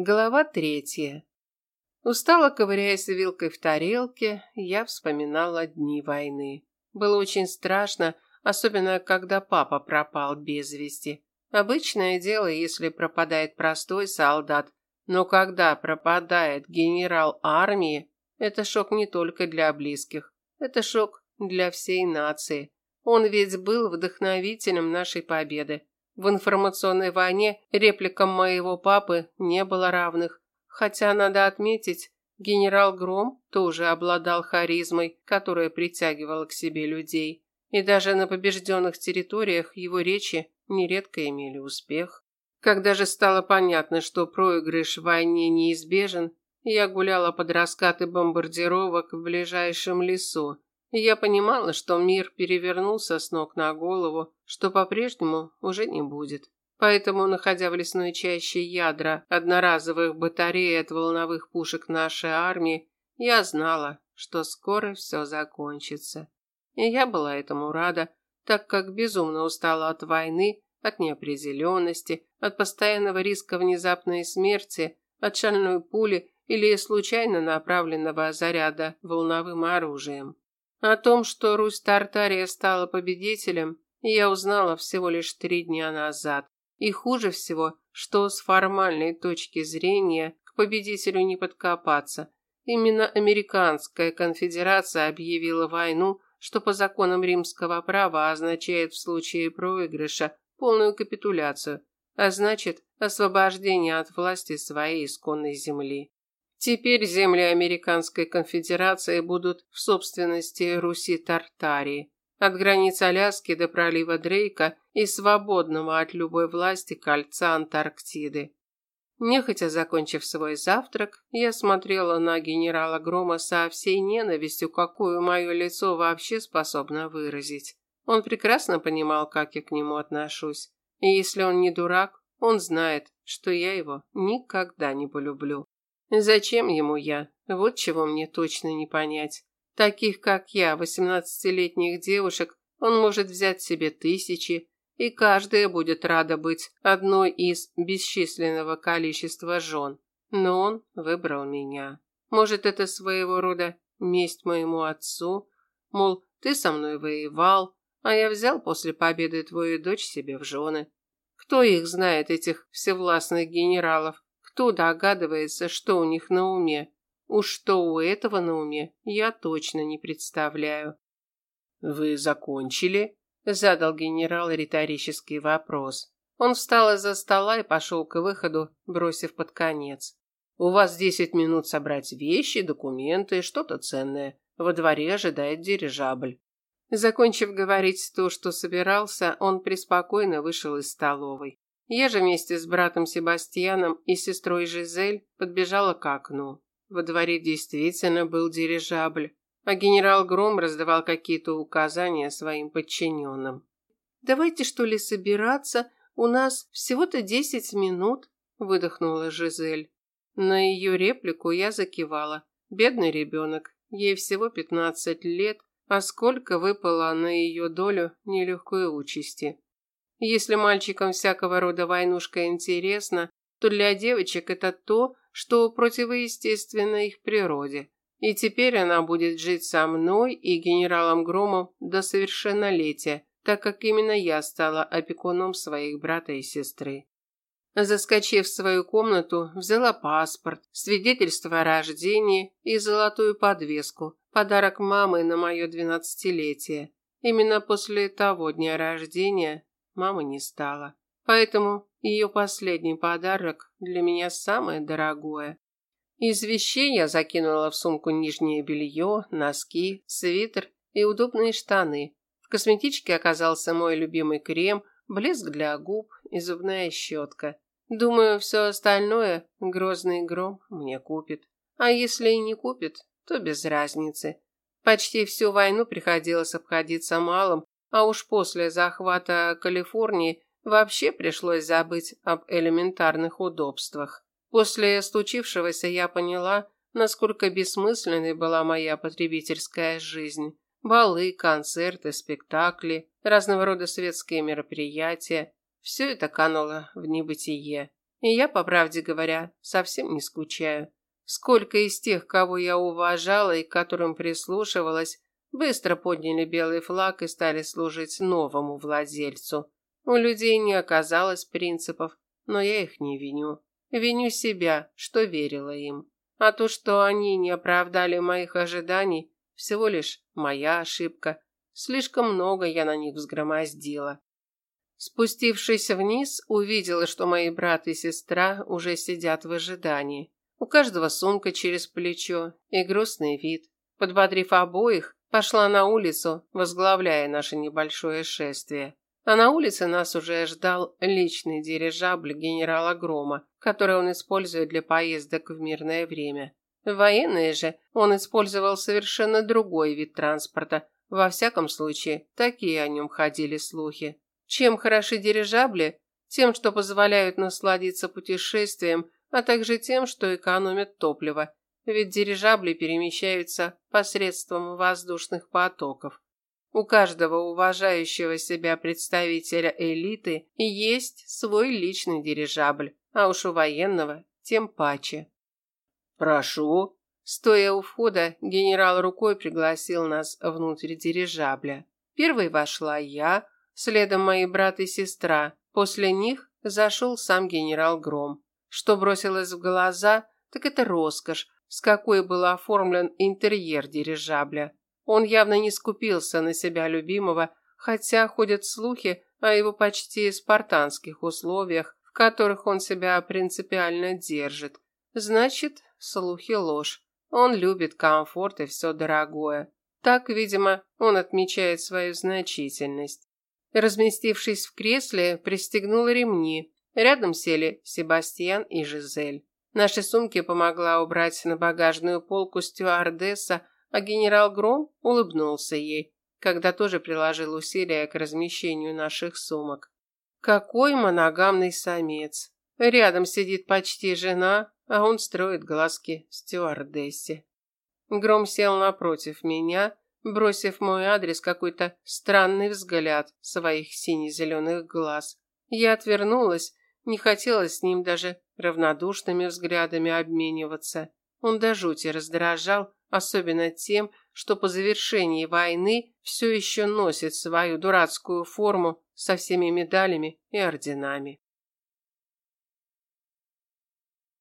Глава третья. Устало ковыряясь вилкой в тарелке, я вспоминала дни войны. Было очень страшно, особенно когда папа пропал без вести. Обычное дело, если пропадает простой солдат, но когда пропадает генерал армии, это шок не только для близких, это шок для всей нации. Он ведь был вдохновителем нашей победы. В информационной войне репликам моего папы не было равных. Хотя, надо отметить, генерал Гром тоже обладал харизмой, которая притягивала к себе людей. И даже на побежденных территориях его речи нередко имели успех. Когда же стало понятно, что проигрыш в войне неизбежен, я гуляла под раскаты бомбардировок в ближайшем лесу, я понимала, что мир перевернулся с ног на голову, что по-прежнему уже не будет. Поэтому, находя в лесной чаще ядра одноразовых батарей от волновых пушек нашей армии, я знала, что скоро все закончится. И я была этому рада, так как безумно устала от войны, от неопределенности, от постоянного риска внезапной смерти, от шальной пули или случайно направленного заряда волновым оружием. О том, что Русь-Тартария стала победителем, я узнала всего лишь три дня назад. И хуже всего, что с формальной точки зрения к победителю не подкопаться. Именно Американская конфедерация объявила войну, что по законам римского права означает в случае проигрыша полную капитуляцию, а значит освобождение от власти своей исконной земли. Теперь земли Американской конфедерации будут в собственности Руси-Тартарии, от границ Аляски до пролива Дрейка и свободного от любой власти кольца Антарктиды. Нехотя закончив свой завтрак, я смотрела на генерала Грома со всей ненавистью, какую мое лицо вообще способно выразить. Он прекрасно понимал, как я к нему отношусь. И если он не дурак, он знает, что я его никогда не полюблю. Зачем ему я? Вот чего мне точно не понять. Таких, как я, восемнадцатилетних девушек, он может взять себе тысячи, и каждая будет рада быть одной из бесчисленного количества жен. Но он выбрал меня. Может, это своего рода месть моему отцу? Мол, ты со мной воевал, а я взял после победы твою дочь себе в жены. Кто их знает, этих всевластных генералов? Кто догадывается, что у них на уме? Уж что у этого на уме, я точно не представляю. «Вы закончили?» – задал генерал риторический вопрос. Он встал из-за стола и пошел к выходу, бросив под конец. «У вас десять минут собрать вещи, документы, что-то ценное. Во дворе ожидает дирижабль». Закончив говорить то, что собирался, он преспокойно вышел из столовой. Я же вместе с братом Себастьяном и сестрой Жизель подбежала к окну. Во дворе действительно был дирижабль, а генерал Гром раздавал какие-то указания своим подчиненным. «Давайте, что ли, собираться? У нас всего-то десять минут», – выдохнула Жизель. На ее реплику я закивала. Бедный ребенок, ей всего пятнадцать лет, а сколько выпало на ее долю нелегкой участи. Если мальчикам всякого рода войнушка интересна, то для девочек это то, что противоестественно их природе. И теперь она будет жить со мной и генералом Громом до совершеннолетия, так как именно я стала опекуном своих брата и сестры. Заскочив в свою комнату, взяла паспорт, свидетельство о рождении и золотую подвеску, подарок мамы на мое двенадцатилетие. Именно после того дня рождения мамы не стало. Поэтому ее последний подарок для меня самое дорогое. Из вещей я закинула в сумку нижнее белье, носки, свитер и удобные штаны. В косметичке оказался мой любимый крем, блеск для губ и зубная щетка. Думаю, все остальное грозный гром мне купит. А если и не купит, то без разницы. Почти всю войну приходилось обходиться малым, а уж после захвата Калифорнии вообще пришлось забыть об элементарных удобствах. После случившегося я поняла, насколько бессмысленной была моя потребительская жизнь. Балы, концерты, спектакли, разного рода светские мероприятия – все это кануло в небытие. И я, по правде говоря, совсем не скучаю. Сколько из тех, кого я уважала и к которым прислушивалась, быстро подняли белый флаг и стали служить новому владельцу. У людей не оказалось принципов, но я их не виню. Виню себя, что верила им. А то, что они не оправдали моих ожиданий, всего лишь моя ошибка. Слишком много я на них взгромоздила. Спустившись вниз, увидела, что мои брат и сестра уже сидят в ожидании. У каждого сумка через плечо и грустный вид. Подбодрив обоих, пошла на улицу, возглавляя наше небольшое шествие. А на улице нас уже ждал личный дирижабль генерала Грома, который он использует для поездок в мирное время. В военное же он использовал совершенно другой вид транспорта. Во всяком случае, такие о нем ходили слухи. Чем хороши дирижабли? Тем, что позволяют насладиться путешествием, а также тем, что экономят топливо, ведь дирижабли перемещаются посредством воздушных потоков. У каждого уважающего себя представителя элиты есть свой личный дирижабль, а уж у военного тем паче. «Прошу». Стоя у входа, генерал рукой пригласил нас внутрь дирижабля. Первой вошла я, Следом мои брат и сестра. После них зашел сам генерал Гром. Что бросилось в глаза, так это роскошь, с какой был оформлен интерьер дирижабля. Он явно не скупился на себя любимого, хотя ходят слухи о его почти спартанских условиях, в которых он себя принципиально держит. Значит, слухи ложь. Он любит комфорт и все дорогое. Так, видимо, он отмечает свою значительность. Разместившись в кресле, пристегнул ремни. Рядом сели Себастьян и Жизель. Наши сумки помогла убрать на багажную полку стюардесса, а генерал Гром улыбнулся ей, когда тоже приложил усилия к размещению наших сумок. Какой моногамный самец. Рядом сидит почти жена, а он строит глазки стюардессе. Гром сел напротив меня, бросив мой адрес какой-то странный взгляд своих сине-зеленых глаз. Я отвернулась, не хотела с ним даже равнодушными взглядами обмениваться. Он до жути раздражал, особенно тем, что по завершении войны все еще носит свою дурацкую форму со всеми медалями и орденами.